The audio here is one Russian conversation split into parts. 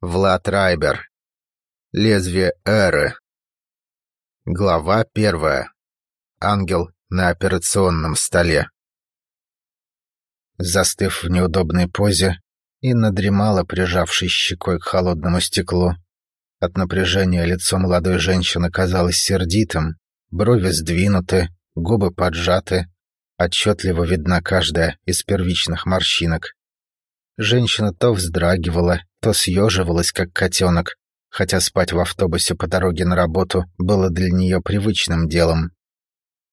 Влад Райбер. Лезвие Эры. Глава первая. Ангел на операционном столе. Застыв в неудобной позе, Инна дремала, прижавшись щекой к холодному стеклу. От напряжения лицо молодой женщины казалось сердитым, брови сдвинуты, губы поджаты, отчетливо видна каждая из первичных морщинок. Женщина то вздрагивала, то съеживалась, как котенок, хотя спать в автобусе по дороге на работу было для нее привычным делом.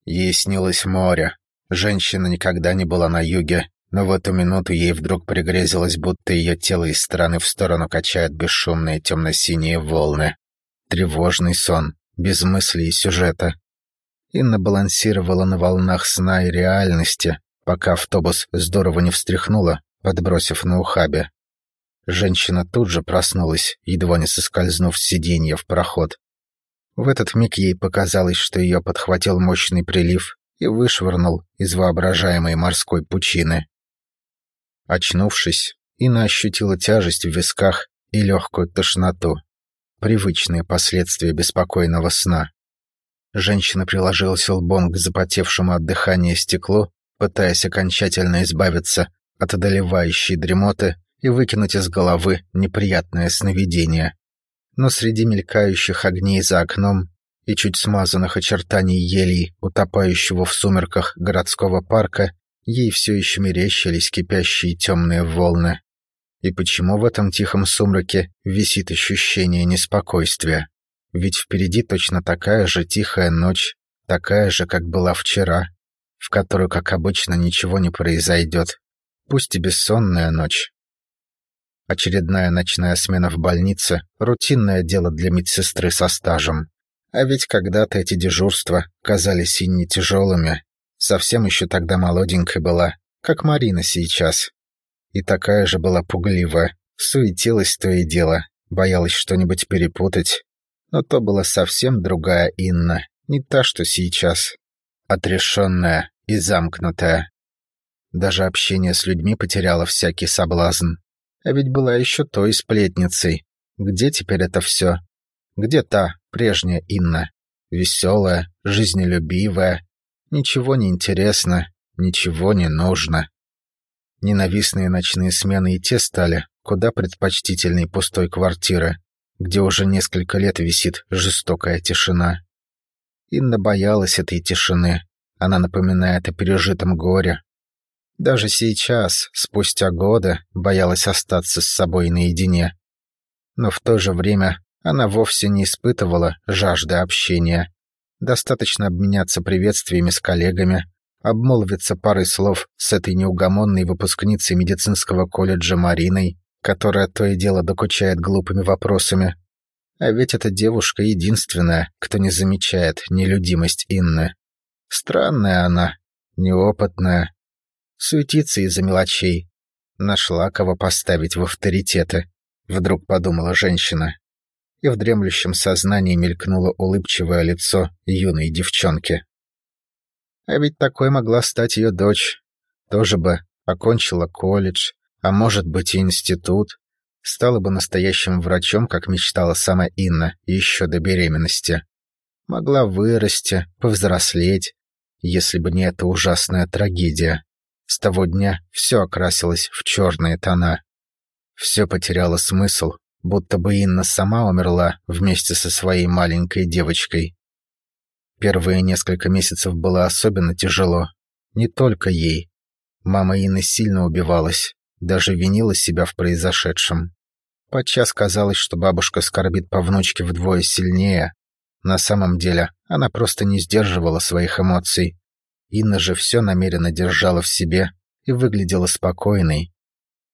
Ей снилось море. Женщина никогда не была на юге, но в эту минуту ей вдруг пригрезилось, будто ее тело из стороны в сторону качают бесшумные темно-синие волны. Тревожный сон, без мысли и сюжета. Инна балансировала на волнах сна и реальности, пока автобус здорово не встряхнуло, подбросив на ухабе. Женщина тут же проснулась, едва не соскользнув с сиденья в проход. В этот миг ей показалось, что ее подхватил мощный прилив и вышвырнул из воображаемой морской пучины. Очнувшись, Инна ощутила тяжесть в висках и легкую тошноту. Привычные последствия беспокойного сна. Женщина приложилась лбом к запотевшему от дыхания стеклу, пытаясь окончательно избавиться от одолевающей дремоты и выкинуть из головы неприятное сновидение. Но среди мелькающих огней за окном и чуть смазанных очертаний елей, утопающего в сумерках городского парка, ей все еще мерещились кипящие темные волны. И почему в этом тихом сумраке висит ощущение неспокойствия? Ведь впереди точно такая же тихая ночь, такая же, как была вчера, в которую, как обычно, ничего не произойдет пусть и бессонная ночь. Очередная ночная смена в больнице — рутинное дело для медсестры со стажем. А ведь когда-то эти дежурства казались и не тяжелыми. Совсем еще тогда молоденькой была, как Марина сейчас. И такая же была пугливая, суетилась то и дело, боялась что-нибудь перепутать. Но то была совсем другая Инна, не та, что сейчас. Отрешенная и замкнутая. Даже общение с людьми потеряло всякий соблазн. А ведь была еще той сплетницей. Где теперь это все? Где та, прежняя Инна? Веселая, жизнелюбивая. Ничего не интересно, ничего не нужно. Ненавистные ночные смены и те стали куда предпочтительней пустой квартиры, где уже несколько лет висит жестокая тишина. Инна боялась этой тишины. Она напоминает о пережитом горе, даже сейчас, спустя годы, боялась остаться с собой наедине. Но в то же время она вовсе не испытывала жажды общения. Достаточно обменяться приветствиями с коллегами, обмолвиться парой слов с этой неугомонной выпускницей медицинского колледжа Мариной, которая то и дело докучает глупыми вопросами. А ведь эта девушка единственная, кто не замечает нелюдимость Инны. Странная она, неопытная, суетится из-за мелочей. Нашла кого поставить в авторитеты, вдруг подумала женщина. И в дремлющем сознании мелькнуло улыбчивое лицо юной девчонки. А ведь такой могла стать ее дочь. Тоже бы окончила колледж, а может быть и институт. Стала бы настоящим врачом, как мечтала сама Инна еще до беременности. Могла вырасти, повзрослеть, если бы не эта ужасная трагедия. С того дня все окрасилось в черные тона. Все потеряло смысл, будто бы Инна сама умерла вместе со своей маленькой девочкой. Первые несколько месяцев было особенно тяжело. Не только ей. Мама Инны сильно убивалась, даже винила себя в произошедшем. Подчас казалось, что бабушка скорбит по внучке вдвое сильнее. На самом деле, она просто не сдерживала своих эмоций Инна же все намеренно держала в себе и выглядела спокойной.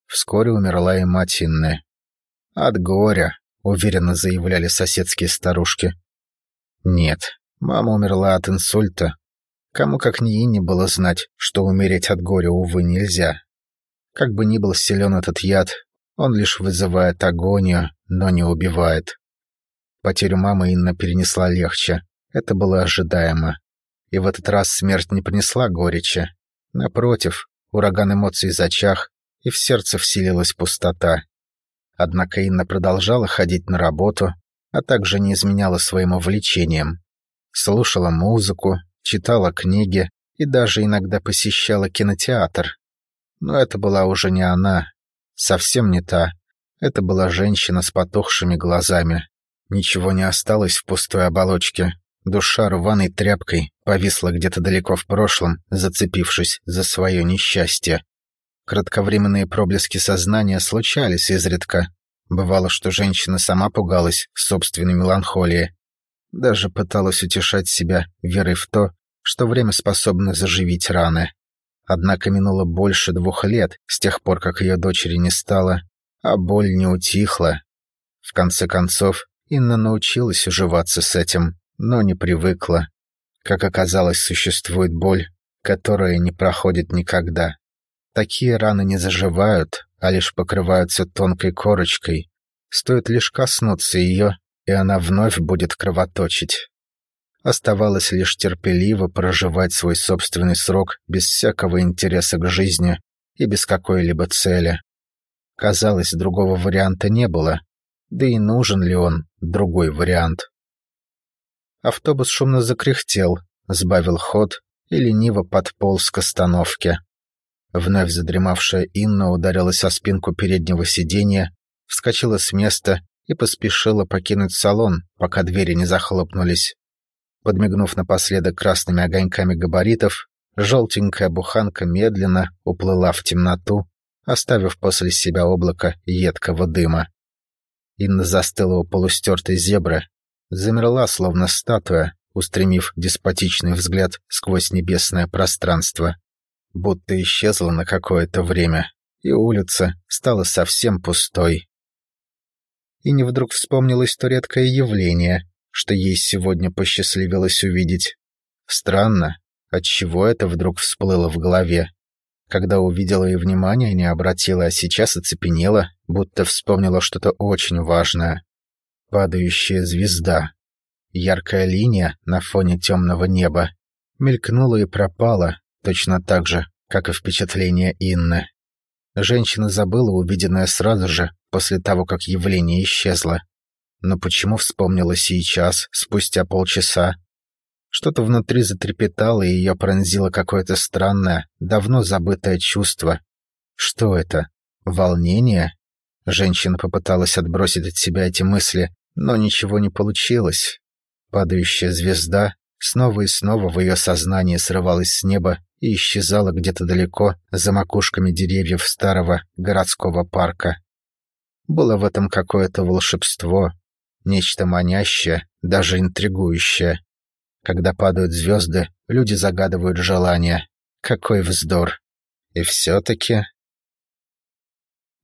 Вскоре умерла и мать Инны. «От горя», — уверенно заявляли соседские старушки. «Нет, мама умерла от инсульта. Кому как ни Инне было знать, что умереть от горя, увы, нельзя. Как бы ни был силен этот яд, он лишь вызывает агонию, но не убивает. Потерю мамы Инна перенесла легче. Это было ожидаемо. И в этот раз смерть не принесла горечи. Напротив, ураган эмоций зачах, и в сердце вселилась пустота. Однако Инна продолжала ходить на работу, а также не изменяла своим увлечениям. Слушала музыку, читала книги и даже иногда посещала кинотеатр. Но это была уже не она, совсем не та. Это была женщина с потухшими глазами. Ничего не осталось в пустой оболочке. Душа рваной тряпкой повисла где-то далеко в прошлом, зацепившись за свое несчастье. Кратковременные проблески сознания случались изредка. Бывало, что женщина сама пугалась собственной меланхолии. Даже пыталась утешать себя верой в то, что время способно заживить раны. Однако минуло больше двух лет с тех пор, как ее дочери не стало, а боль не утихла. В конце концов, Инна научилась уживаться с этим, но не привыкла. Как оказалось, существует боль, которая не проходит никогда. Такие раны не заживают, а лишь покрываются тонкой корочкой. Стоит лишь коснуться ее, и она вновь будет кровоточить. Оставалось лишь терпеливо проживать свой собственный срок без всякого интереса к жизни и без какой-либо цели. Казалось, другого варианта не было. Да и нужен ли он, другой вариант? Автобус шумно закряхтел, сбавил ход и лениво подполз к остановке. Вновь задремавшая Инна ударилась о спинку переднего сиденья, вскочила с места и поспешила покинуть салон, пока двери не захлопнулись. Подмигнув напоследок красными огоньками габаритов, желтенькая буханка медленно уплыла в темноту, оставив после себя облако едкого дыма. Инна застыла у полустертой зебры, замерла, словно статуя, устремив деспотичный взгляд сквозь небесное пространство. Будто исчезла на какое-то время, и улица стала совсем пустой. И не вдруг вспомнилось то редкое явление, что ей сегодня посчастливилось увидеть. Странно, отчего это вдруг всплыло в голове. Когда увидела и внимания не обратила, а сейчас оцепенела, будто вспомнила что-то очень важное. Падающая звезда. Яркая линия на фоне темного неба. Мелькнула и пропала, точно так же, как и впечатление Инны. Женщина забыла увиденное сразу же, после того, как явление исчезло. Но почему вспомнила сейчас, спустя полчаса? Что-то внутри затрепетало, и ее пронзило какое-то странное, давно забытое чувство. Что это? Волнение? Женщина попыталась отбросить от себя эти мысли, но ничего не получилось. Падающая звезда снова и снова в ее сознании срывалась с неба и исчезала где-то далеко за макушками деревьев старого городского парка. Было в этом какое-то волшебство, Нечто манящее, даже интригующее. Когда падают звезды, люди загадывают желания. Какой вздор. И все-таки...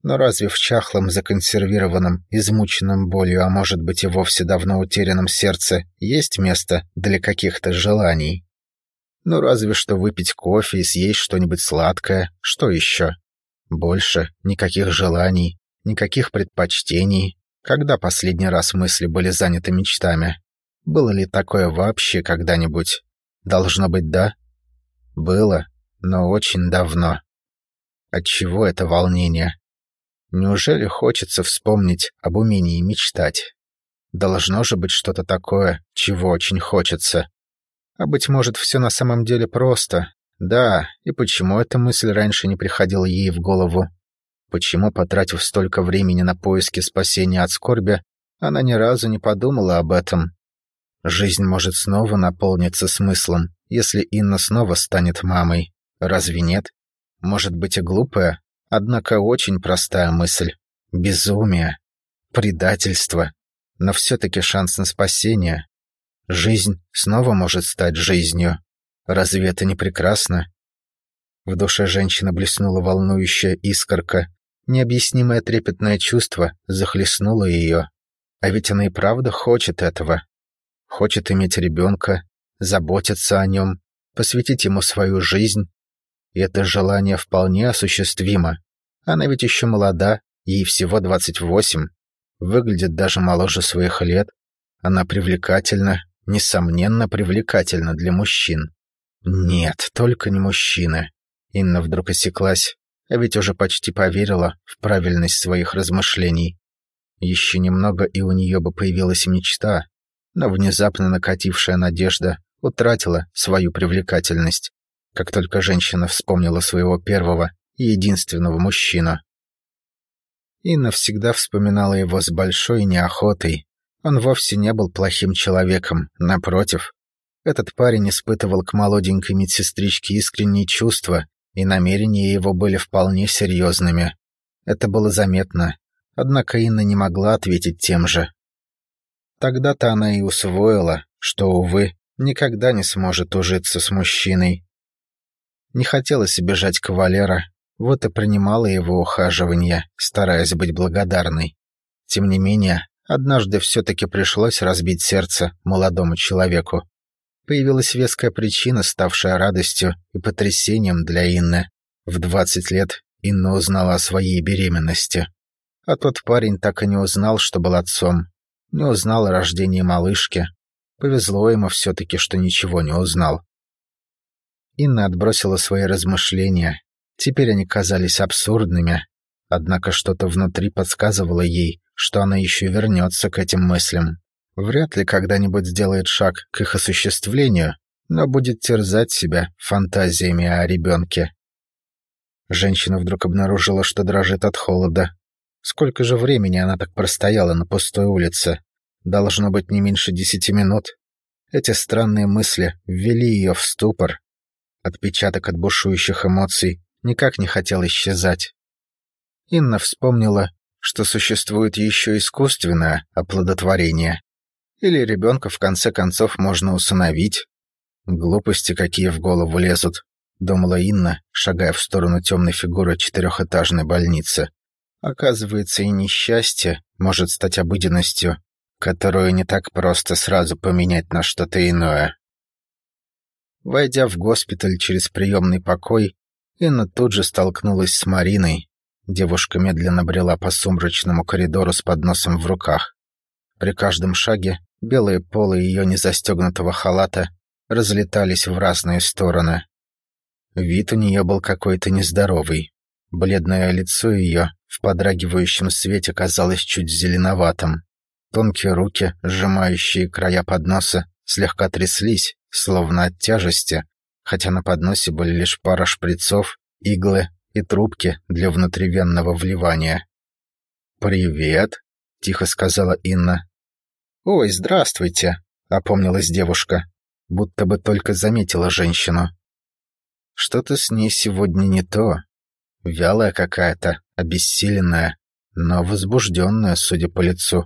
Но разве в чахлом, законсервированном, измученном болью, а может быть и вовсе давно утерянном сердце, есть место для каких-то желаний? Ну разве что выпить кофе и съесть что-нибудь сладкое, что еще? Больше никаких желаний, никаких предпочтений, когда последний раз мысли были заняты мечтами? Было ли такое вообще когда-нибудь? Должно быть, да? Было, но очень давно. Отчего это волнение? Неужели хочется вспомнить об умении мечтать? Должно же быть что-то такое, чего очень хочется. А быть может, все на самом деле просто. Да, и почему эта мысль раньше не приходила ей в голову? Почему, потратив столько времени на поиски спасения от скорби, она ни разу не подумала об этом? Жизнь может снова наполниться смыслом, если Инна снова станет мамой. Разве нет? Может быть и глупая, однако очень простая мысль. Безумие. Предательство. Но все-таки шанс на спасение. Жизнь снова может стать жизнью. Разве это не прекрасно? В душе женщины блеснула волнующая искорка, Необъяснимое трепетное чувство захлестнуло ее. А ведь она и правда хочет этого. Хочет иметь ребенка, заботиться о нем, посвятить ему свою жизнь. И это желание вполне осуществимо. Она ведь еще молода, ей всего 28, выглядит даже моложе своих лет. Она привлекательна, несомненно привлекательна для мужчин. Нет, только не мужчины. Инна вдруг осеклась, а ведь уже почти поверила в правильность своих размышлений. Еще немного, и у нее бы появилась мечта, но внезапно накатившая надежда утратила свою привлекательность, как только женщина вспомнила своего первого и единственного мужчину. Инна всегда вспоминала его с большой неохотой. Он вовсе не был плохим человеком, напротив. Этот парень испытывал к молоденькой медсестричке искренние чувства, и намерения его были вполне серьезными. Это было заметно, однако Инна не могла ответить тем же. Тогда-то она и усвоила, что, увы, никогда не сможет ужиться с мужчиной. Не хотелось обижать кавалера, вот и принимала его ухаживание, стараясь быть благодарной. Тем не менее, однажды все-таки пришлось разбить сердце молодому человеку. Появилась веская причина, ставшая радостью и потрясением для Инны. В двадцать лет Инна узнала о своей беременности. А тот парень так и не узнал, что был отцом. Не узнал о рождении малышки. Повезло ему все-таки, что ничего не узнал. Инна отбросила свои размышления Теперь они казались абсурдными, однако что-то внутри подсказывало ей, что она еще вернется к этим мыслям. Вряд ли когда-нибудь сделает шаг к их осуществлению, но будет терзать себя фантазиями о ребенке. Женщина вдруг обнаружила, что дрожит от холода. Сколько же времени она так простояла на пустой улице? Должно быть не меньше десяти минут. Эти странные мысли ввели ее в ступор. Отпечаток от бушующих эмоций никак не хотел исчезать. Инна вспомнила, что существует еще искусственное оплодотворение. Или ребенка в конце концов можно усыновить. Глупости какие в голову лезут, думала Инна, шагая в сторону темной фигуры четырехэтажной больницы. Оказывается, и несчастье может стать обыденностью, которую не так просто сразу поменять на что-то иное. Войдя в госпиталь через приемный покой, Инна тут же столкнулась с Мариной. Девушка медленно брела по сумрачному коридору с подносом в руках. При каждом шаге белые полы ее незастегнутого халата разлетались в разные стороны. Вид у нее был какой-то нездоровый. Бледное лицо ее в подрагивающем свете казалось чуть зеленоватым. Тонкие руки, сжимающие края подноса, слегка тряслись, словно от тяжести, хотя на подносе были лишь пара шприцов, иглы и трубки для внутривенного вливания. «Привет», — тихо сказала Инна. «Ой, здравствуйте», — опомнилась девушка, будто бы только заметила женщину. «Что-то с ней сегодня не то. Вялая какая-то, обессиленная, но возбужденная, судя по лицу.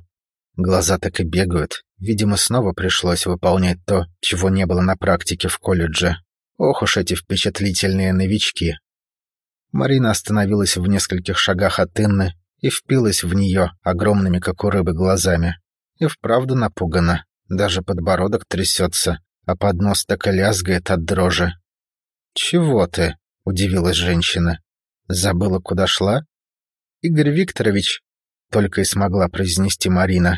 Глаза так и бегают. Видимо, снова пришлось выполнять то, чего не было на практике в колледже. Ох уж эти впечатлительные новички. Марина остановилась в нескольких шагах от Инны и впилась в нее огромными, как у рыбы, глазами. И вправду напугана. Даже подбородок трясется, а поднос так и лязгает от дрожи. «Чего ты?» — удивилась женщина. «Забыла, куда шла?» «Игорь Викторович», — только и смогла произнести Марина.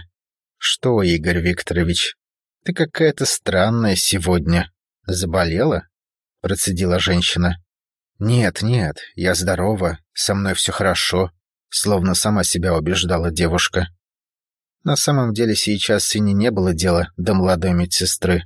«Что, Игорь Викторович, ты какая-то странная сегодня. Заболела?» процедила женщина. «Нет, нет, я здорова, со мной все хорошо», словно сама себя убеждала девушка. На самом деле сейчас сыне не было дела до молодой медсестры.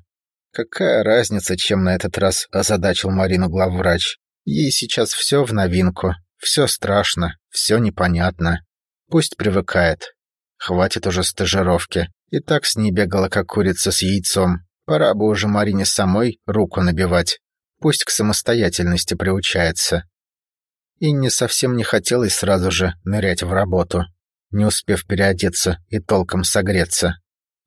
Какая разница, чем на этот раз озадачил Марину главврач? Ей сейчас все в новинку, все страшно, все непонятно. Пусть привыкает. Хватит уже стажировки. И так с ней бегала, как курица с яйцом. Пора бы уже Марине самой руку набивать. Пусть к самостоятельности приучается. Инне совсем не хотелось сразу же нырять в работу, не успев переодеться и толком согреться.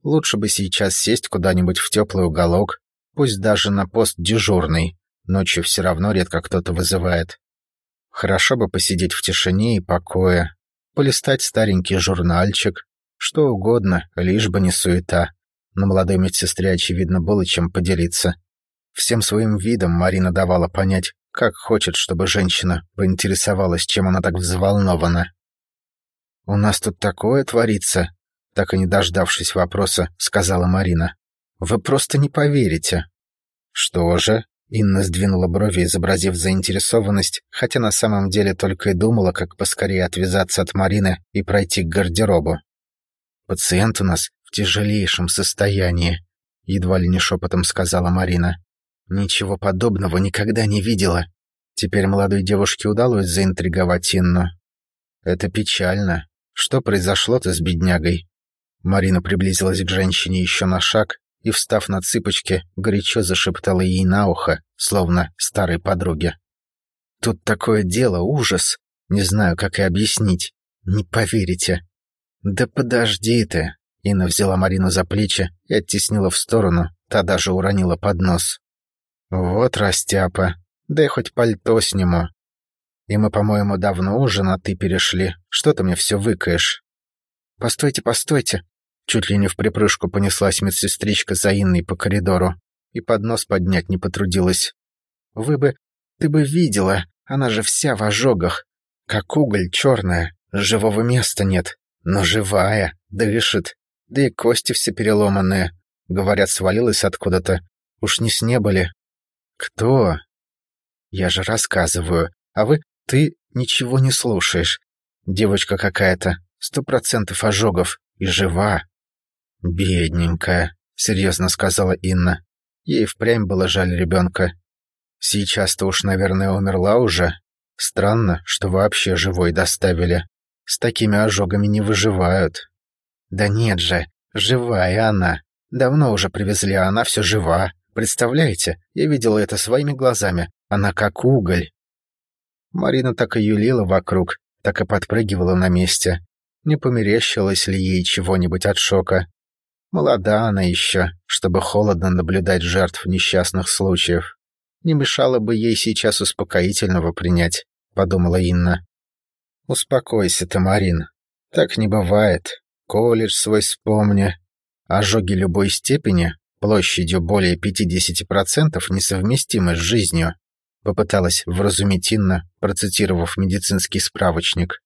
Лучше бы сейчас сесть куда-нибудь в теплый уголок, пусть даже на пост дежурный. Ночью все равно редко кто-то вызывает. Хорошо бы посидеть в тишине и покое, полистать старенький журнальчик, что угодно, лишь бы не суета. Но молодой медсестре, очевидно, было чем поделиться. Всем своим видом Марина давала понять, как хочет, чтобы женщина поинтересовалась, чем она так взволнована. «У нас тут такое творится», — так и не дождавшись вопроса, сказала Марина. «Вы просто не поверите». «Что же?» — Инна сдвинула брови, изобразив заинтересованность, хотя на самом деле только и думала, как поскорее отвязаться от Марины и пройти к гардеробу. Пациент у нас в тяжелейшем состоянии», — едва ли не шепотом сказала Марина. «Ничего подобного никогда не видела». Теперь молодой девушке удалось заинтриговать Инну. «Это печально. Что произошло-то с беднягой?» Марина приблизилась к женщине еще на шаг и, встав на цыпочки, горячо зашептала ей на ухо, словно старой подруге. «Тут такое дело, ужас. Не знаю, как и объяснить. Не поверите». «Да подожди ты!» Инна взяла Марину за плечи и оттеснила в сторону, та даже уронила под нос. «Вот растяпа, дай хоть пальто сниму. И мы, по-моему, давно уже на «ты» перешли. Что ты мне все выкаешь?» «Постойте, постойте!» Чуть ли не в припрыжку понеслась медсестричка за Инной по коридору и под нос поднять не потрудилась. «Вы бы... ты бы видела, она же вся в ожогах. Как уголь черная, живого места нет, но живая, дышит, да и кости все переломанные. Говорят, свалилась откуда-то. Уж не с неба ли?» «Кто?» «Я же рассказываю, а вы... ты ничего не слушаешь. Девочка какая-то, сто процентов ожогов, и жива. «Бедненькая», — серьезно сказала Инна. Ей впрямь было жаль ребенка. Сейчас-то уж, наверное, умерла уже. Странно, что вообще живой доставили. С такими ожогами не выживают. Да нет же, живая она. Давно уже привезли, а она все жива. Представляете, я видела это своими глазами. Она как уголь. Марина так и юлила вокруг, так и подпрыгивала на месте. Не померещилось ли ей чего-нибудь от шока? Молода она еще, чтобы холодно наблюдать жертв несчастных случаев. Не мешало бы ей сейчас успокоительного принять, подумала Инна. Успокойся ты, Марин. Так не бывает. Колледж свой вспомни. Ожоги любой степени, площадью более 50% несовместимы с жизнью. Попыталась вразумить Инна, процитировав медицинский справочник.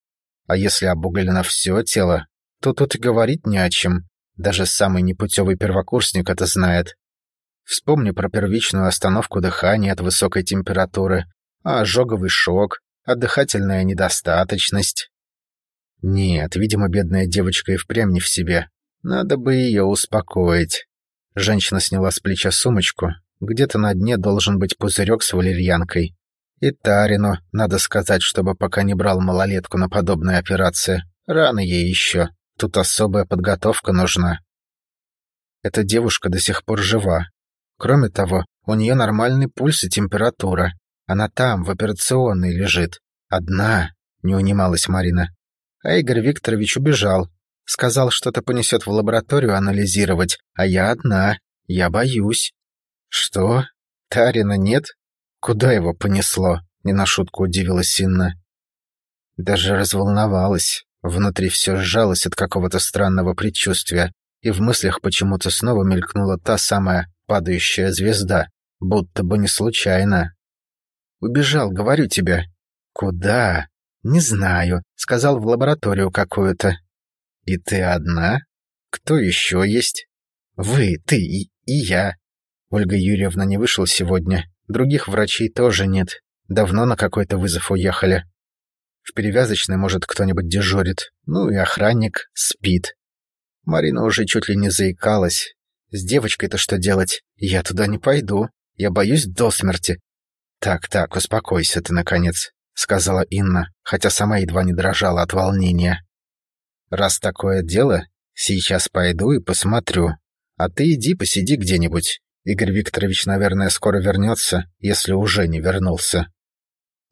А если обуглено все тело, то тут и говорить не о чем. Даже самый непутевый первокурсник это знает. Вспомни про первичную остановку дыхания от высокой температуры, а ожоговый шок, а дыхательная недостаточность. Нет, видимо, бедная девочка и впрямь не в себе. Надо бы ее успокоить. Женщина сняла с плеча сумочку. Где-то на дне должен быть пузырек с валерьянкой. И Тарину, надо сказать, чтобы пока не брал малолетку на подобные операции. Рано ей еще. Тут особая подготовка нужна. Эта девушка до сих пор жива. Кроме того, у нее нормальный пульс и температура. Она там, в операционной, лежит. Одна, не унималась Марина. А Игорь Викторович убежал. Сказал, что-то понесет в лабораторию анализировать, а я одна. Я боюсь. Что? Тарина нет? Куда его понесло? Не на шутку удивилась Инна. Даже разволновалась. Внутри все сжалось от какого-то странного предчувствия, и в мыслях почему-то снова мелькнула та самая падающая звезда, будто бы не случайно. «Убежал, говорю тебе». «Куда?» «Не знаю. Сказал в лабораторию какую-то». «И ты одна? Кто еще есть?» «Вы, ты и, и я». Ольга Юрьевна не вышла сегодня. Других врачей тоже нет. Давно на какой-то вызов уехали. В перевязочной, может, кто-нибудь дежурит. Ну и охранник спит. Марина уже чуть ли не заикалась. С девочкой-то что делать? Я туда не пойду. Я боюсь до смерти. Так, так, успокойся ты, наконец, сказала Инна, хотя сама едва не дрожала от волнения. Раз такое дело, сейчас пойду и посмотрю. А ты иди посиди где-нибудь. Игорь Викторович, наверное, скоро вернется, если уже не вернулся.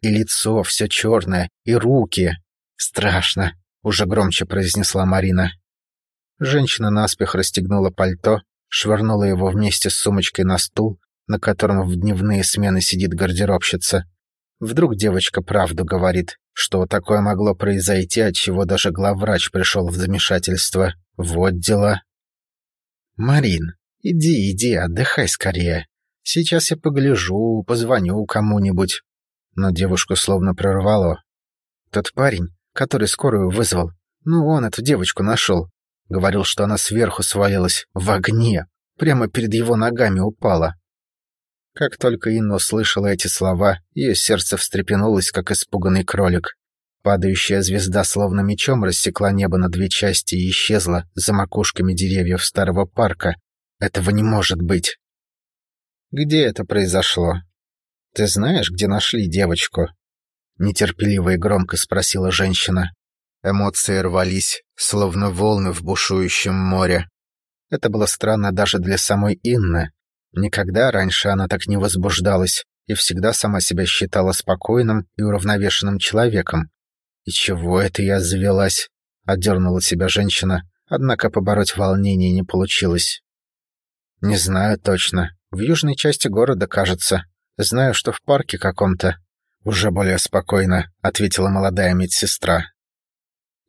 И лицо все черное, и руки. Страшно, уже громче произнесла Марина. Женщина наспех расстегнула пальто, швырнула его вместе с сумочкой на стул, на котором в дневные смены сидит гардеробщица. Вдруг девочка правду говорит, что такое могло произойти, от чего даже главврач пришел в замешательство. Вот дела. «Марин, иди, иди, отдыхай скорее. Сейчас я погляжу, позвоню кому-нибудь но девушку словно прорвало. Тот парень, который скорую вызвал, ну, он эту девочку нашел. Говорил, что она сверху свалилась, в огне, прямо перед его ногами упала. Как только Инна услышала эти слова, ее сердце встрепенулось, как испуганный кролик. Падающая звезда словно мечом рассекла небо на две части и исчезла за макушками деревьев старого парка. Этого не может быть. Где это произошло? Ты знаешь, где нашли девочку? Нетерпеливо и громко спросила женщина. Эмоции рвались, словно волны в бушующем море. Это было странно даже для самой Инны. Никогда раньше она так не возбуждалась и всегда сама себя считала спокойным и уравновешенным человеком. «И чего это я завелась?» — отдернула себя женщина, однако побороть волнение не получилось. «Не знаю точно. В южной части города, кажется. Знаю, что в парке каком-то». «Уже более спокойно», — ответила молодая медсестра.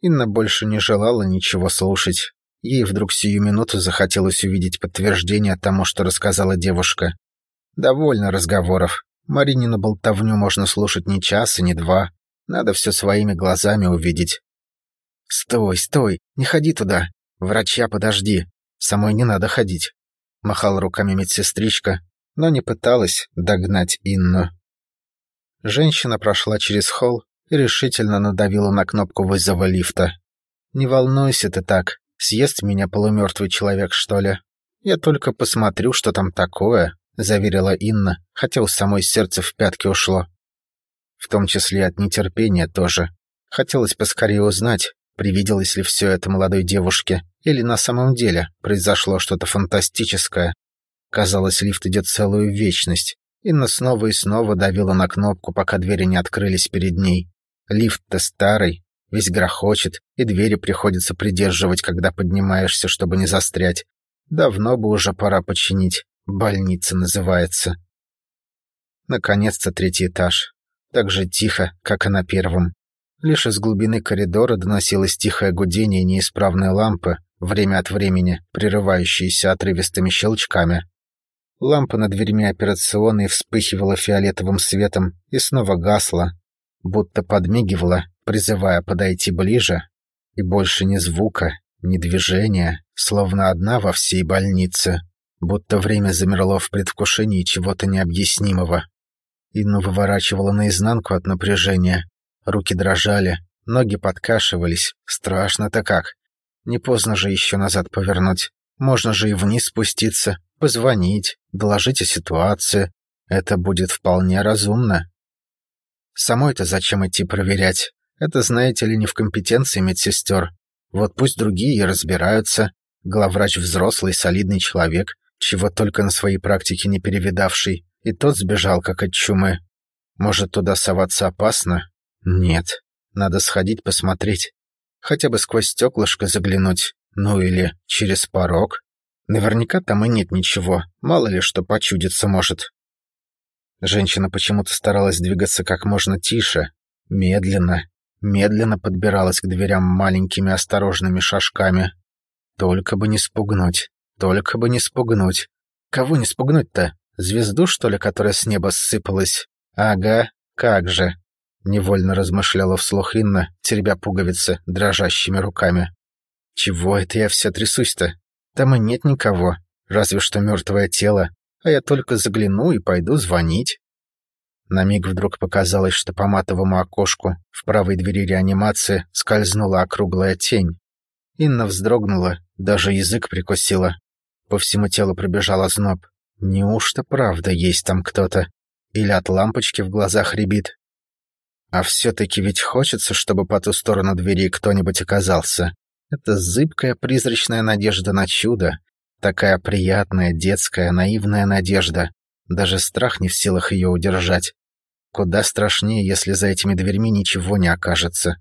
Инна больше не желала ничего слушать. Ей вдруг сию минуту захотелось увидеть подтверждение тому, что рассказала девушка. Довольно разговоров. Маринину болтовню можно слушать не час и не два. Надо все своими глазами увидеть. «Стой, стой, не ходи туда. Врача подожди. Самой не надо ходить», — махала руками медсестричка, но не пыталась догнать Инну. Женщина прошла через холл и решительно надавила на кнопку вызова лифта. «Не волнуйся ты так, съест меня полумертвый человек, что ли? Я только посмотрю, что там такое», — заверила Инна, хотя у самой сердце в пятки ушло в том числе от нетерпения тоже. Хотелось поскорее узнать, привиделось ли все это молодой девушке, или на самом деле произошло что-то фантастическое. Казалось, лифт идет целую вечность. Инна снова и снова давила на кнопку, пока двери не открылись перед ней. Лифт-то старый, весь грохочет, и двери приходится придерживать, когда поднимаешься, чтобы не застрять. Давно бы уже пора починить. Больница называется. Наконец-то третий этаж так же тихо, как и на первом. Лишь из глубины коридора доносилось тихое гудение неисправной лампы, время от времени прерывающиеся отрывистыми щелчками. Лампа над дверьми операционной вспыхивала фиолетовым светом и снова гасла, будто подмигивала, призывая подойти ближе, и больше ни звука, ни движения, словно одна во всей больнице, будто время замерло в предвкушении чего-то необъяснимого. Инну выворачивала наизнанку от напряжения. Руки дрожали, ноги подкашивались. Страшно-то как. Не поздно же еще назад повернуть. Можно же и вниз спуститься, позвонить, доложить о ситуации. Это будет вполне разумно. Самой-то зачем идти проверять? Это, знаете ли, не в компетенции медсестер. Вот пусть другие и разбираются. Главврач взрослый, солидный человек, чего только на своей практике не перевидавший. И тот сбежал, как от чумы. Может, туда соваться опасно? Нет. Надо сходить посмотреть. Хотя бы сквозь стеклышко заглянуть. Ну или через порог. Наверняка там и нет ничего. Мало ли что почудиться может. Женщина почему-то старалась двигаться как можно тише. Медленно. Медленно подбиралась к дверям маленькими осторожными шажками. Только бы не спугнуть. Только бы не спугнуть. Кого не спугнуть-то? Звезду, что ли, которая с неба сыпалась? Ага, как же. Невольно размышляла вслух Инна, теребя пуговицы дрожащими руками. Чего это я вся трясусь-то? Там и нет никого, разве что мертвое тело, а я только загляну и пойду звонить. На миг вдруг показалось, что по матовому окошку в правой двери реанимации скользнула округлая тень. Инна вздрогнула, даже язык прикусила. По всему телу пробежал озноб. Неужто правда есть там кто-то? Или от лампочки в глазах рябит? А все-таки ведь хочется, чтобы по ту сторону двери кто-нибудь оказался. Это зыбкая призрачная надежда на чудо. Такая приятная, детская, наивная надежда. Даже страх не в силах ее удержать. Куда страшнее, если за этими дверьми ничего не окажется.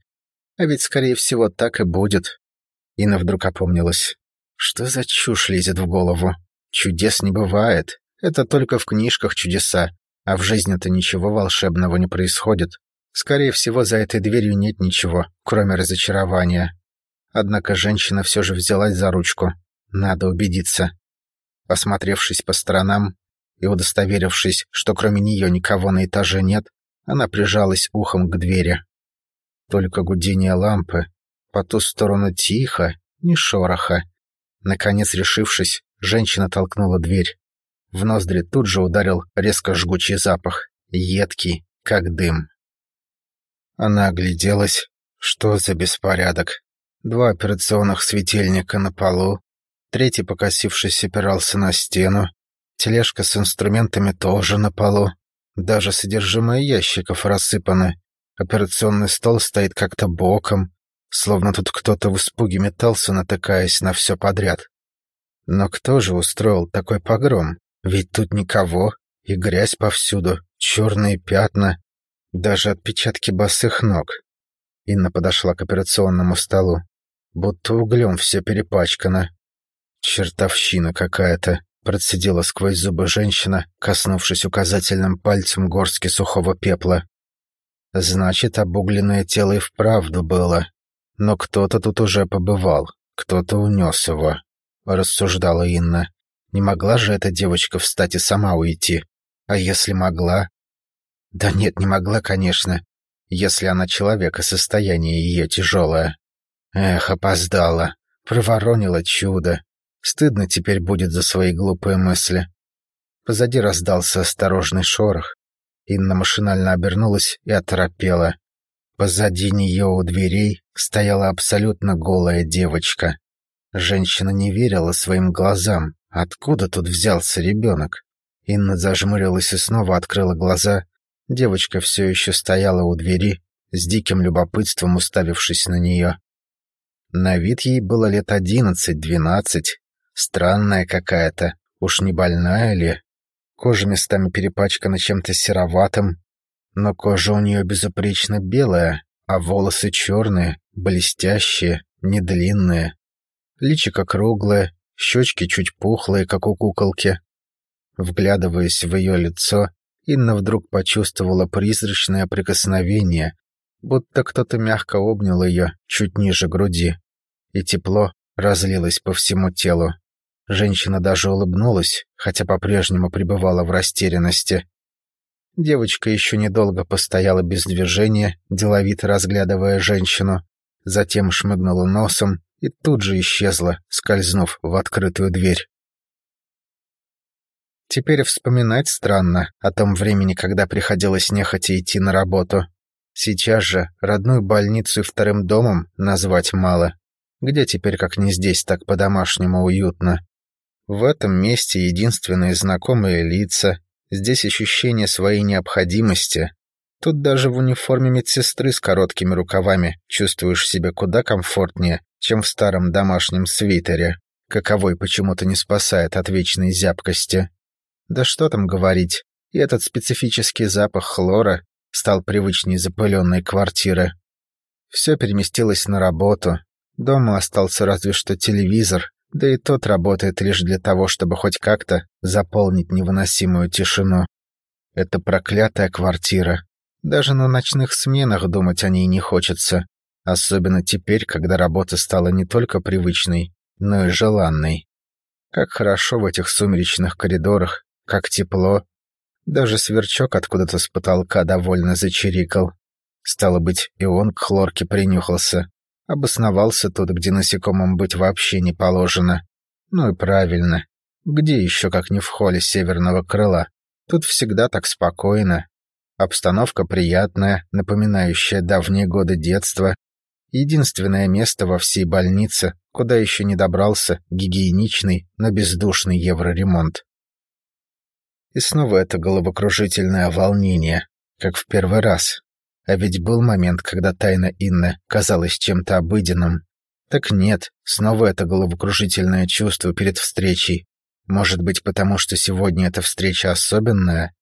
А ведь, скорее всего, так и будет. Инна вдруг опомнилась. Что за чушь лезет в голову? Чудес не бывает. Это только в книжках чудеса, а в жизни-то ничего волшебного не происходит. Скорее всего, за этой дверью нет ничего, кроме разочарования. Однако женщина все же взялась за ручку. Надо убедиться. Осмотревшись по сторонам и удостоверившись, что кроме нее никого на этаже нет, она прижалась ухом к двери. Только гудение лампы. По ту сторону тихо, ни шороха. Наконец, решившись, Женщина толкнула дверь. В ноздри тут же ударил резко жгучий запах, едкий, как дым. Она огляделась. Что за беспорядок? Два операционных светильника на полу. Третий, покосившись, опирался на стену. Тележка с инструментами тоже на полу. Даже содержимое ящиков рассыпано. Операционный стол стоит как-то боком, словно тут кто-то в испуге метался, натыкаясь на все подряд. Но кто же устроил такой погром? Ведь тут никого, и грязь повсюду, черные пятна, даже отпечатки босых ног. Инна подошла к операционному столу. Будто углем все перепачкано. Чертовщина какая-то, процедила сквозь зубы женщина, коснувшись указательным пальцем горстки сухого пепла. Значит, обугленное тело и вправду было. Но кто-то тут уже побывал, кто-то унес его, рассуждала Инна. Не могла же эта девочка встать и сама уйти. А если могла? Да нет, не могла, конечно. Если она человек, и состояние ее тяжелое. Эх, опоздала. Проворонила чудо. Стыдно теперь будет за свои глупые мысли. Позади раздался осторожный шорох. Инна машинально обернулась и оторопела. Позади нее у дверей стояла абсолютно голая девочка. Женщина не верила своим глазам. Откуда тут взялся ребенок? Инна зажмурилась и снова открыла глаза. Девочка все еще стояла у двери, с диким любопытством уставившись на нее. На вид ей было лет одиннадцать-двенадцать. Странная какая-то, уж не больная ли? Кожа местами перепачкана чем-то сероватым, но кожа у нее безупречно белая, а волосы черные, блестящие, недлинные. Личико круглое, щечки чуть пухлые, как у куколки. Вглядываясь в ее лицо, Инна вдруг почувствовала призрачное прикосновение, будто кто-то мягко обнял ее чуть ниже груди, и тепло разлилось по всему телу. Женщина даже улыбнулась, хотя по-прежнему пребывала в растерянности. Девочка еще недолго постояла без движения, деловито разглядывая женщину, затем шмыгнула носом и тут же исчезла, скользнув в открытую дверь. Теперь вспоминать странно о том времени, когда приходилось нехотя идти на работу. Сейчас же родную больницу и вторым домом назвать мало. Где теперь, как не здесь, так по-домашнему уютно? В этом месте единственные знакомые лица, здесь ощущение своей необходимости. Тут даже в униформе медсестры с короткими рукавами чувствуешь себя куда комфортнее, чем в старом домашнем свитере, каковой почему-то не спасает от вечной зябкости. Да что там говорить, и этот специфический запах хлора стал привычней запыленной квартиры. Все переместилось на работу. Дома остался разве что телевизор, да и тот работает лишь для того, чтобы хоть как-то заполнить невыносимую тишину. Это проклятая квартира. Даже на ночных сменах думать о ней не хочется. Особенно теперь, когда работа стала не только привычной, но и желанной. Как хорошо в этих сумеречных коридорах, как тепло. Даже сверчок откуда-то с потолка довольно зачирикал. Стало быть, и он к хлорке принюхался. Обосновался тут, где насекомым быть вообще не положено. Ну и правильно. Где еще, как не в холле северного крыла? Тут всегда так спокойно. Обстановка приятная, напоминающая давние годы детства. Единственное место во всей больнице, куда еще не добрался гигиеничный, но бездушный евроремонт. И снова это головокружительное волнение, как в первый раз. А ведь был момент, когда тайна Инны казалась чем-то обыденным. Так нет, снова это головокружительное чувство перед встречей. Может быть, потому что сегодня эта встреча особенная?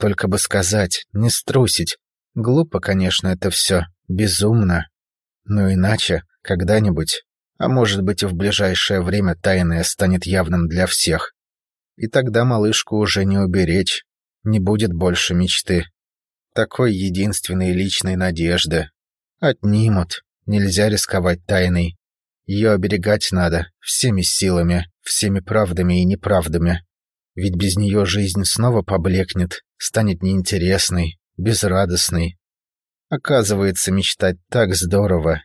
Только бы сказать, не струсить. Глупо, конечно, это все, безумно. Но иначе, когда-нибудь, а может быть и в ближайшее время тайное станет явным для всех. И тогда малышку уже не уберечь, не будет больше мечты такой единственной личной надежды. Отнимут, нельзя рисковать тайной. Ее оберегать надо всеми силами, всеми правдами и неправдами. Ведь без нее жизнь снова поблекнет, станет неинтересной, безрадостной. Оказывается, мечтать так здорово.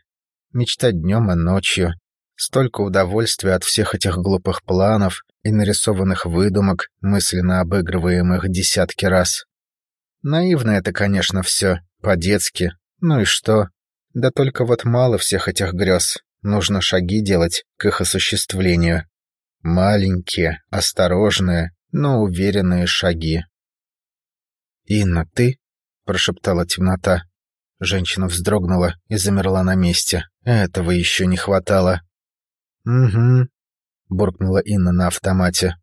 Мечтать днем и ночью. Столько удовольствия от всех этих глупых планов и нарисованных выдумок, мысленно обыгрываемых десятки раз. Наивно это, конечно, все, по-детски, Ну и что? Да только вот мало всех этих грез. Нужно шаги делать к их осуществлению. Маленькие, осторожные, но уверенные шаги. «Инна, ты?» — прошептала темнота. Женщина вздрогнула и замерла на месте. Этого еще не хватало. «Угу», — буркнула Инна на автомате.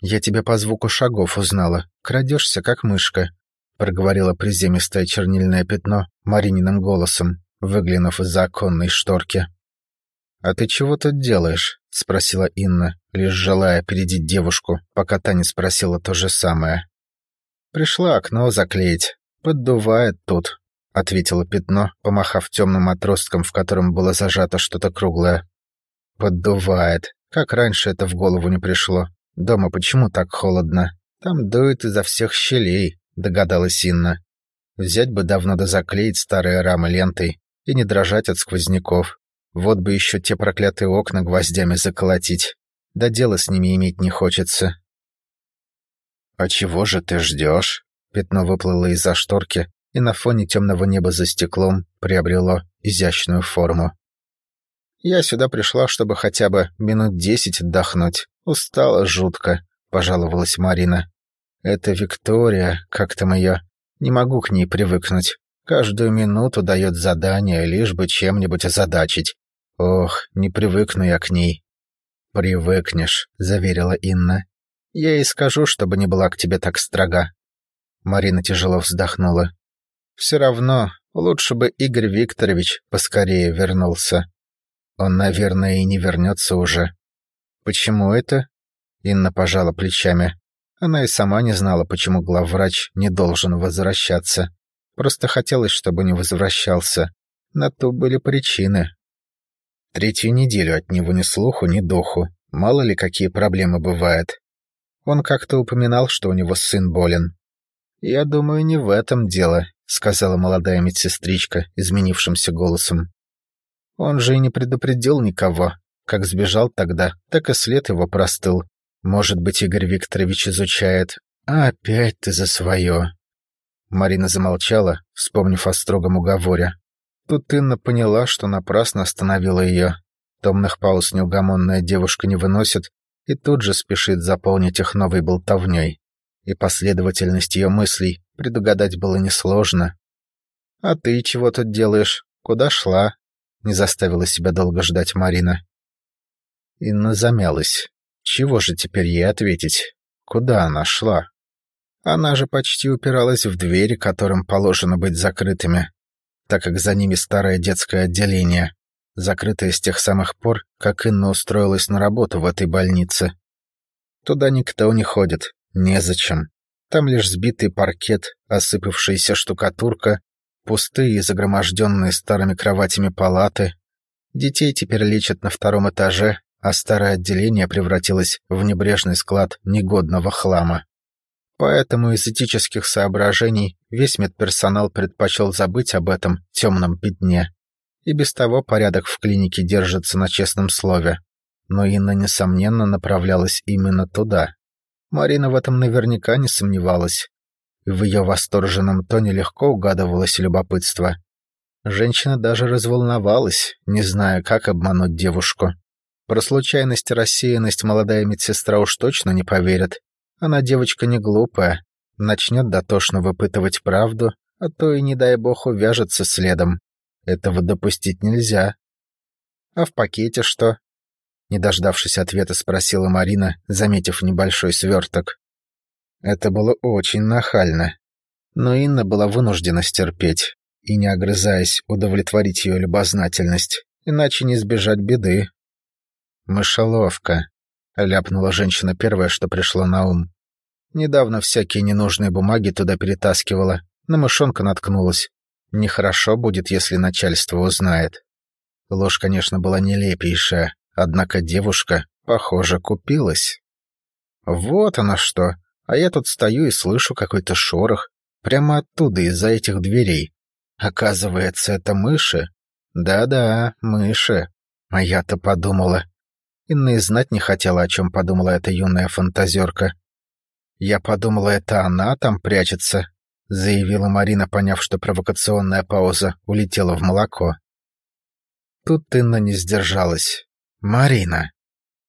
«Я тебя по звуку шагов узнала. Крадешься, как мышка», — проговорила приземистое чернильное пятно Марининым голосом, выглянув из-за оконной шторки. «А ты чего тут делаешь?» — спросила Инна, лишь желая опередить девушку, пока та не спросила то же самое. «Пришла окно заклеить. Поддувает тут», — ответила пятно, помахав темным отростком, в котором было зажато что-то круглое. «Поддувает. Как раньше это в голову не пришло. Дома почему так холодно? Там дует изо всех щелей», — догадалась Инна. «Взять бы давно да заклеить старые рамы лентой и не дрожать от сквозняков. Вот бы еще те проклятые окна гвоздями заколотить. Да дело с ними иметь не хочется». «А чего же ты ждешь?» Пятно выплыло из-за шторки и на фоне темного неба за стеклом приобрело изящную форму. Я сюда пришла, чтобы хотя бы минут десять отдохнуть. Устала жутко, пожаловалась Марина. Это Виктория, как там ее. Не могу к ней привыкнуть. Каждую минуту дает задание, лишь бы чем-нибудь озадачить. Ох, не привыкну я к ней. Привыкнешь, заверила Инна. Я ей скажу, чтобы не была к тебе так строга. Марина тяжело вздохнула. Все равно лучше бы Игорь Викторович поскорее вернулся. Он, наверное, и не вернется уже. Почему это? Инна пожала плечами. Она и сама не знала, почему главврач не должен возвращаться. Просто хотелось, чтобы не возвращался. На то были причины. Третью неделю от него ни слуху, ни духу. Мало ли, какие проблемы бывают. Он как-то упоминал, что у него сын болен. «Я думаю, не в этом дело», — сказала молодая медсестричка изменившимся голосом. Он же и не предупредил никого. Как сбежал тогда, так и след его простыл. Может быть, Игорь Викторович изучает. А опять ты за свое. Марина замолчала, вспомнив о строгом уговоре. Тут Инна поняла, что напрасно остановила ее. Томных пауз неугомонная девушка не выносит и тут же спешит заполнить их новой болтовней. И последовательность ее мыслей предугадать было несложно. «А ты чего тут делаешь? Куда шла?» Не заставила себя долго ждать Марина. Инна замялась. Чего же теперь ей ответить? Куда она шла? Она же почти упиралась в двери, которым положено быть закрытыми, так как за ними старое детское отделение, закрытое с тех самых пор, как Инна устроилась на работу в этой больнице. Туда никто не ходит, незачем. Там лишь сбитый паркет, осыпавшаяся штукатурка Пустые и загроможденные старыми кроватями палаты. Детей теперь лечат на втором этаже, а старое отделение превратилось в небрежный склад негодного хлама. Поэтому из этических соображений весь медперсонал предпочел забыть об этом темном пятне. И без того порядок в клинике держится на честном слове. Но Инна, несомненно, направлялась именно туда. Марина в этом наверняка не сомневалась. В ее восторженном тоне легко угадывалось любопытство. Женщина даже разволновалась, не зная, как обмануть девушку. Про случайность и рассеянность молодая медсестра уж точно не поверит. Она девочка не глупая, начнет дотошно выпытывать правду, а то и, не дай бог, увяжется следом. Этого допустить нельзя. «А в пакете что?» Не дождавшись ответа, спросила Марина, заметив небольшой сверток. Это было очень нахально. Но Инна была вынуждена стерпеть и, не огрызаясь, удовлетворить ее любознательность, иначе не избежать беды. «Мышеловка», — ляпнула женщина первое, что пришло на ум. Недавно всякие ненужные бумаги туда перетаскивала, на мышонка наткнулась. Нехорошо будет, если начальство узнает. Ложь, конечно, была нелепейшая, однако девушка, похоже, купилась. Вот она что, а я тут стою и слышу какой-то шорох. Прямо оттуда, из-за этих дверей. Оказывается, это мыши. Да-да, мыши. А я-то подумала. Инна и знать не хотела, о чем подумала эта юная фантазерка. Я подумала, это она там прячется. заявила Марина, поняв, что провокационная пауза улетела в молоко. Тут Инна не сдержалась. «Марина,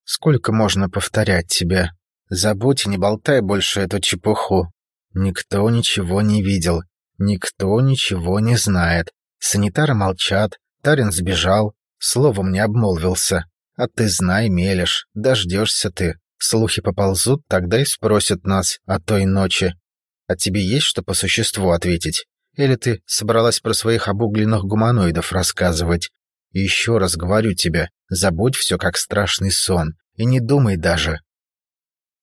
сколько можно повторять тебе? Забудь и не болтай больше эту чепуху. Никто ничего не видел, никто ничего не знает. Санитары молчат, Тарин сбежал, словом не обмолвился. А ты знай, мелешь, дождешься ты. Слухи поползут, тогда и спросят нас о той ночи. А тебе есть что по существу ответить? Или ты собралась про своих обугленных гуманоидов рассказывать? Еще раз говорю тебе, забудь все как страшный сон, и не думай даже.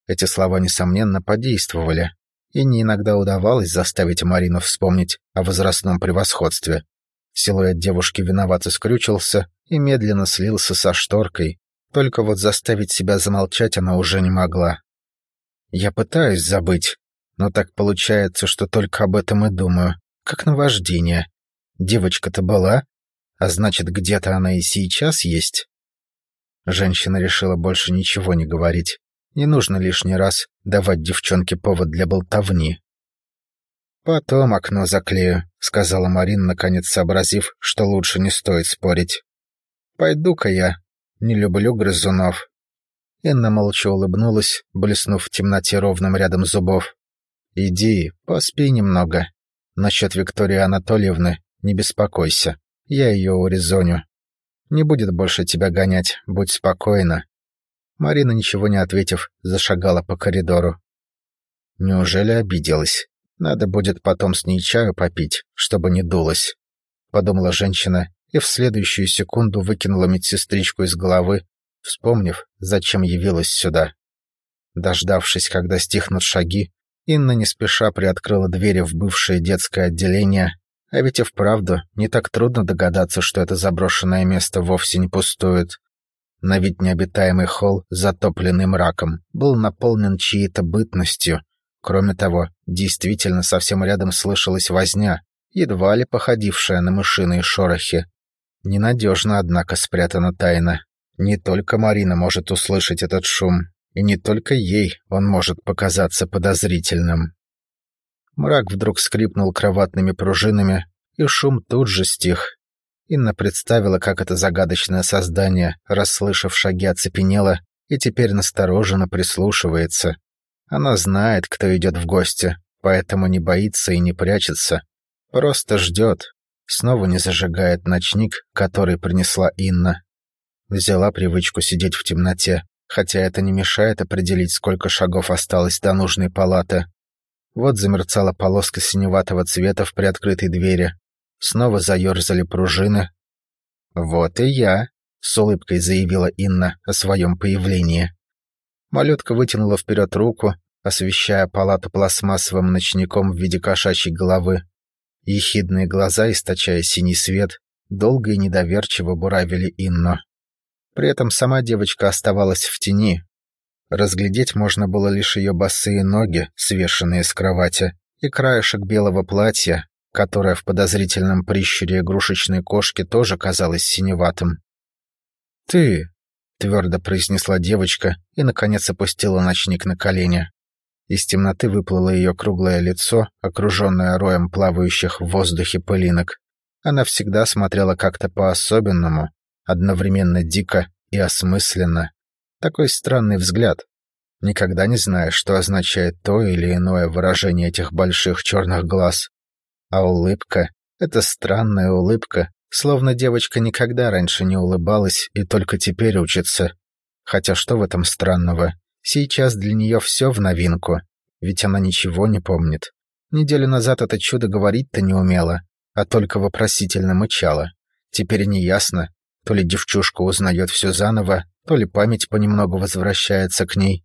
Эти слова, несомненно, подействовали, и не иногда удавалось заставить Марину вспомнить о возрастном превосходстве. Силуэт девушки виновато скрючился и медленно слился со шторкой, только вот заставить себя замолчать она уже не могла. Я пытаюсь забыть, но так получается, что только об этом и думаю, как наваждение. Девочка-то была, а значит, где-то она и сейчас есть. Женщина решила больше ничего не говорить. Не нужно лишний раз давать девчонке повод для болтовни. «Потом окно заклею», — сказала Марина, наконец сообразив, что лучше не стоит спорить. «Пойду-ка я. Не люблю грызунов». Инна молча улыбнулась, блеснув в темноте ровным рядом зубов. «Иди, поспи немного. Насчет Виктории Анатольевны не беспокойся. Я ее урезоню. Не будет больше тебя гонять, будь спокойна». Марина, ничего не ответив, зашагала по коридору. Неужели обиделась? Надо будет потом с ней чаю попить, чтобы не дулась. Подумала женщина и в следующую секунду выкинула медсестричку из головы, вспомнив, зачем явилась сюда. Дождавшись, когда стихнут шаги, Инна не спеша приоткрыла двери в бывшее детское отделение, а ведь и вправду не так трудно догадаться, что это заброшенное место вовсе не пустует. На вид необитаемый холл, затопленный мраком, был наполнен чьей-то бытностью. Кроме того, действительно совсем рядом слышалась возня, едва ли походившая на мышиные шорохи. Ненадежно, однако, спрятана тайна. Не только Марина может услышать этот шум, и не только ей он может показаться подозрительным. Мрак вдруг скрипнул кроватными пружинами, и шум тут же стих. Инна представила, как это загадочное создание, расслышав шаги, оцепенело и теперь настороженно прислушивается. Она знает, кто идет в гости, поэтому не боится и не прячется. Просто ждет. Снова не зажигает ночник, который принесла Инна. Взяла привычку сидеть в темноте, хотя это не мешает определить, сколько шагов осталось до нужной палаты. Вот замерцала полоска синеватого цвета в приоткрытой двери. Снова заерзали пружины. «Вот и я», — с улыбкой заявила Инна о своем появлении. Малютка вытянула вперед руку, освещая палату пластмассовым ночником в виде кошачьей головы. Ехидные глаза, источая синий свет, долго и недоверчиво буравили Инну. При этом сама девочка оставалась в тени. Разглядеть можно было лишь ее босые ноги, свешенные с кровати, и краешек белого платья, которое в подозрительном прищуре игрушечной кошки тоже казалось синеватым. «Ты!» — твердо произнесла девочка и, наконец, опустила ночник на колени. Из темноты выплыло ее круглое лицо, окруженное роем плавающих в воздухе пылинок. Она всегда смотрела как-то по-особенному, одновременно дико и осмысленно. Такой странный взгляд. Никогда не знаешь, что означает то или иное выражение этих больших черных глаз. А улыбка — это странная улыбка, словно девочка никогда раньше не улыбалась и только теперь учится. Хотя что в этом странного? Сейчас для нее все в новинку, ведь она ничего не помнит. Неделю назад это чудо говорить-то не умела, а только вопросительно мычала. Теперь неясно, то ли девчушка узнает все заново, то ли память понемногу возвращается к ней.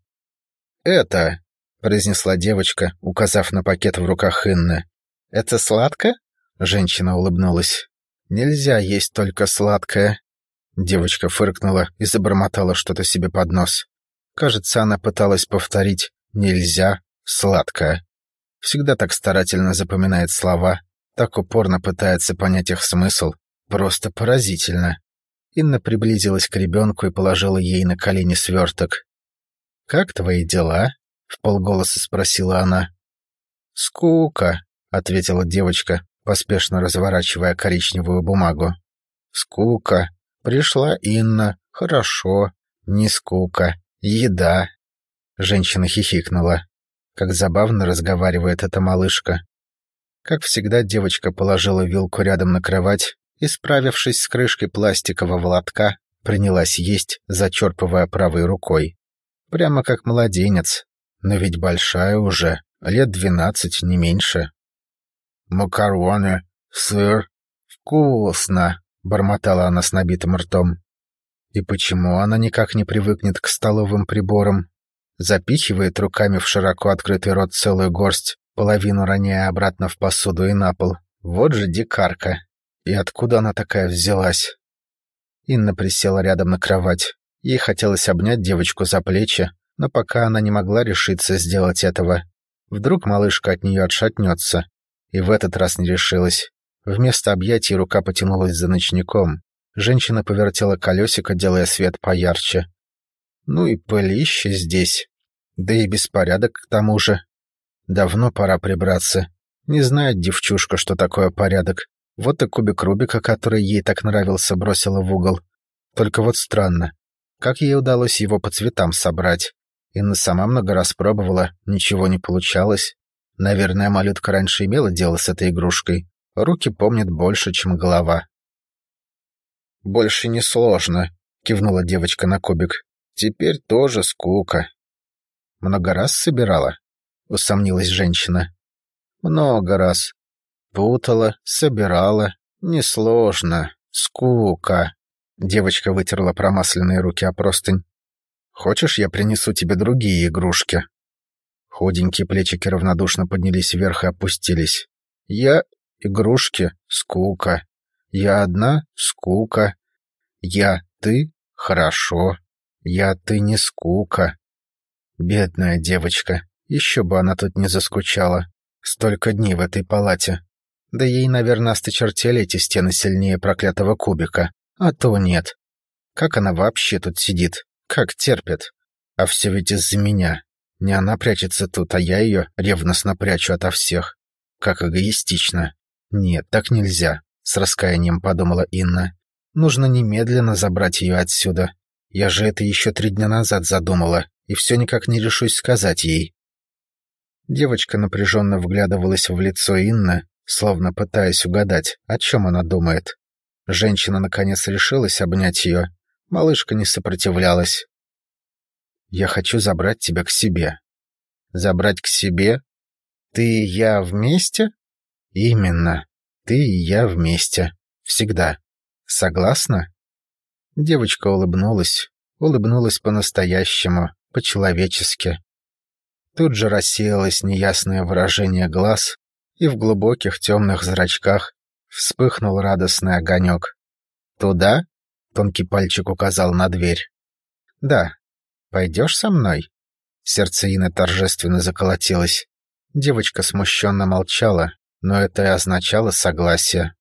«Это», — произнесла девочка, указав на пакет в руках Инны. «Это сладко?» — женщина улыбнулась. «Нельзя есть только сладкое». Девочка фыркнула и забормотала что-то себе под нос. Кажется, она пыталась повторить «нельзя, сладкое». Всегда так старательно запоминает слова, так упорно пытается понять их смысл. Просто поразительно. Инна приблизилась к ребенку и положила ей на колени сверток. «Как твои дела?» — в полголоса спросила она. «Скука», — ответила девочка, поспешно разворачивая коричневую бумагу. «Скука. Пришла Инна. Хорошо. Не скука. Еда». Женщина хихикнула. Как забавно разговаривает эта малышка. Как всегда, девочка положила вилку рядом на кровать и, справившись с крышкой пластикового лотка, принялась есть, зачерпывая правой рукой. Прямо как младенец, но ведь большая уже, лет двенадцать, не меньше. «Макароны, сыр, вкусно!» — бормотала она с набитым ртом. И почему она никак не привыкнет к столовым приборам? Запихивает руками в широко открытый рот целую горсть, половину роняя обратно в посуду и на пол. Вот же дикарка. И откуда она такая взялась? Инна присела рядом на кровать. Ей хотелось обнять девочку за плечи, но пока она не могла решиться сделать этого. Вдруг малышка от нее отшатнется. И в этот раз не решилась. Вместо объятий рука потянулась за ночником. Женщина повертела колесико, делая свет поярче. Ну и пылище здесь. Да и беспорядок к тому же. Давно пора прибраться. Не знает девчушка, что такое порядок. Вот и кубик Рубика, который ей так нравился, бросила в угол. Только вот странно. Как ей удалось его по цветам собрать? Инна сама много раз пробовала, ничего не получалось. Наверное, малютка раньше имела дело с этой игрушкой. Руки помнят больше, чем голова. «Больше не сложно», — кивнула девочка на кубик. «Теперь тоже скука». «Много раз собирала?» — усомнилась женщина. «Много раз. Путала, собирала. Несложно. Скука». Девочка вытерла промасленные руки о простынь. «Хочешь, я принесу тебе другие игрушки?» Худенькие плечики равнодушно поднялись вверх и опустились. «Я... игрушки. Скука. Я одна — скука. Я ты — хорошо. Я ты не скука. Бедная девочка, еще бы она тут не заскучала. Столько дней в этой палате. Да ей, наверное, осточертели эти стены сильнее проклятого кубика. А то нет. Как она вообще тут сидит? Как терпит? А все ведь из-за меня. Не она прячется тут, а я ее ревностно прячу ото всех. Как эгоистично. Нет, так нельзя. С раскаянием подумала Инна. Нужно немедленно забрать ее отсюда. Я же это еще три дня назад задумала, и все никак не решусь сказать ей. Девочка напряженно вглядывалась в лицо Инны, словно пытаясь угадать, о чем она думает. Женщина наконец решилась обнять ее. Малышка не сопротивлялась. «Я хочу забрать тебя к себе». «Забрать к себе? Ты и я вместе?» «Именно. Ты и я вместе. Всегда. Согласна?» Девочка улыбнулась. Улыбнулась по-настоящему, по-человечески. Тут же рассеялось неясное выражение глаз, и в глубоких темных зрачках вспыхнул радостный огонек. «Туда?» — тонкий пальчик указал на дверь. «Да. Пойдешь со мной?» Сердце Ины торжественно заколотилось. Девочка смущенно молчала, но это и означало согласие.